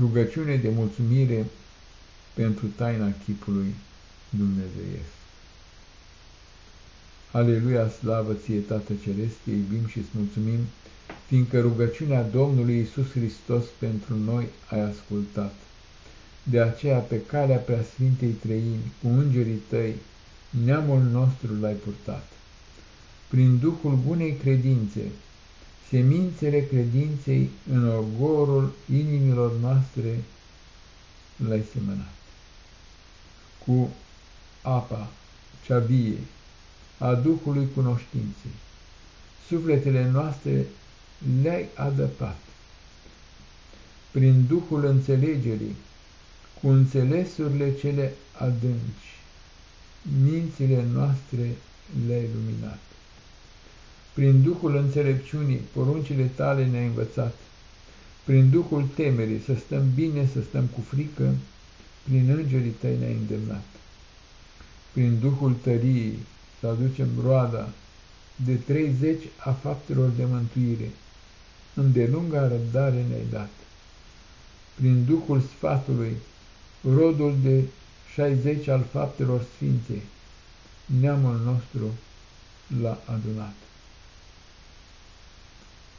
Rugăciune de mulțumire pentru taina chipului dumnezeiesc. Aleluia, slavă ție, Tată Ceresc, te iubim și îți mulțumim, fiindcă rugăciunea Domnului Isus Hristos pentru noi ai ascultat. De aceea, pe calea preasfintei trăimi, cu îngerii tăi, neamul nostru l-ai purtat. Prin Duhul bunei credințe, semințele credinței în ogorul inimilor noastre l-ai semănat. Cu apa cea vie a Duhului cunoștinței, sufletele noastre le-ai adăpat. Prin Duhul înțelegerii, cu înțelesurile cele adânci, mințile noastre le-ai luminat. Prin Duhul înțelepciunii, poruncile tale ne-ai învățat. Prin Duhul temerii, să stăm bine, să stăm cu frică, prin îngerii tăi ne-ai îndemnat. Prin Duhul tăriei, să aducem roada de treizeci a faptelor de mântuire, îndelunga răbdare ne-ai dat. Prin Duhul sfatului, rodul de șaizeci al faptelor sfințe, neamul nostru l-a adunat.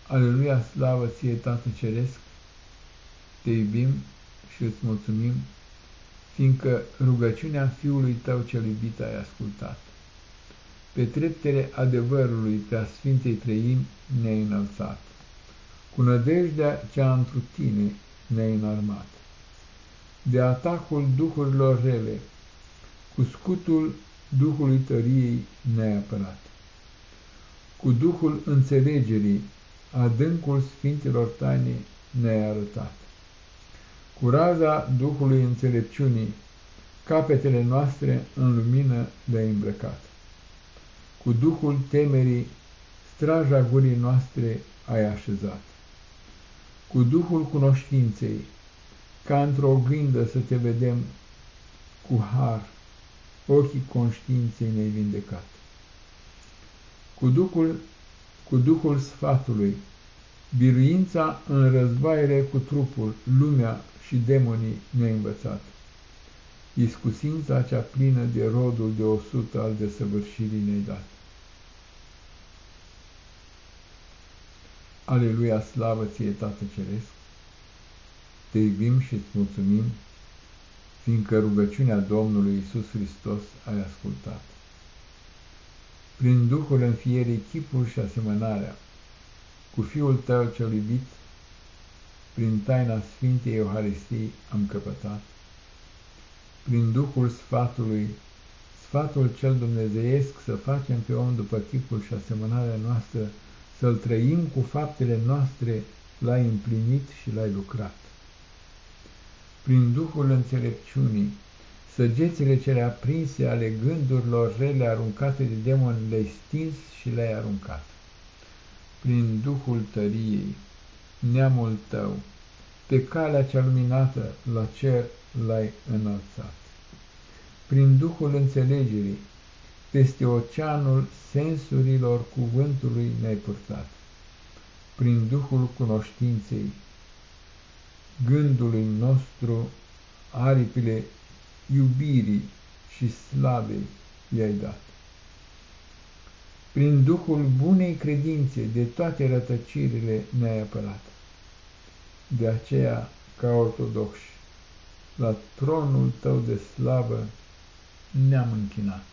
Aleluia, slavă ție, Tată Ceresc, te iubim și îți mulțumim, fiindcă rugăciunea Fiului Tău cel iubit ai ascultat. Pe treptele adevărului prea Sfintei Trăim ne-ai înălțat. Cu nădejdea cea întru tine ne-ai înarmat. De atacul duhurilor rele, cu scutul Duhului tăriei ne-ai apărat. Cu Duhul înțelegerii adâncul Sfintelor taine ne-ai arătat. Cu raza Duhului înțelepciunii, capetele noastre în lumină le-ai îmbrăcat. Cu Duhul temerii, straja gurii noastre ai așezat. Cu Duhul cunoștinței, ca într-o oglindă să te vedem, cu har, ochii conștiinței ne-ai vindecat. Cu Duhul cu Duhul Sfatului, biruința în războaire cu trupul, lumea și demonii ne-a învățat. Iscusința cea plină de rodul de o sută al desăvârșirii ne-ai dat. Aleluia, slavă ție, Tată Ceresc! Te iubim și îți mulțumim, fiindcă rugăciunea Domnului Isus Hristos ai ascultat prin Duhul înfierii chipul și asemănarea, cu Fiul Tău cel iubit, prin taina Sfintei Euharistiei am căpătat, prin Duhul Sfatului, sfatul cel dumnezeiesc să facem pe om după chipul și asemănarea noastră, să-l trăim cu faptele noastre, l-ai împlinit și l-ai lucrat. Prin Duhul înțelepciunii, Săgețile cele aprinse ale gândurilor rele aruncate de demon le-ai stins și le-ai aruncat. Prin Duhul tăriei, neamul tău, pe calea cea luminată la cer l-ai înălțat. Prin Duhul înțelegerii, peste oceanul sensurilor cuvântului ne-ai purtat. Prin Duhul cunoștinței, gândului nostru, aripile iubirii și slavei i-ai dat. Prin Duhul bunei credințe de toate rătăcirile ne-ai apărat. De aceea, ca ortodoxi, la tronul tău de slavă ne-am închinat.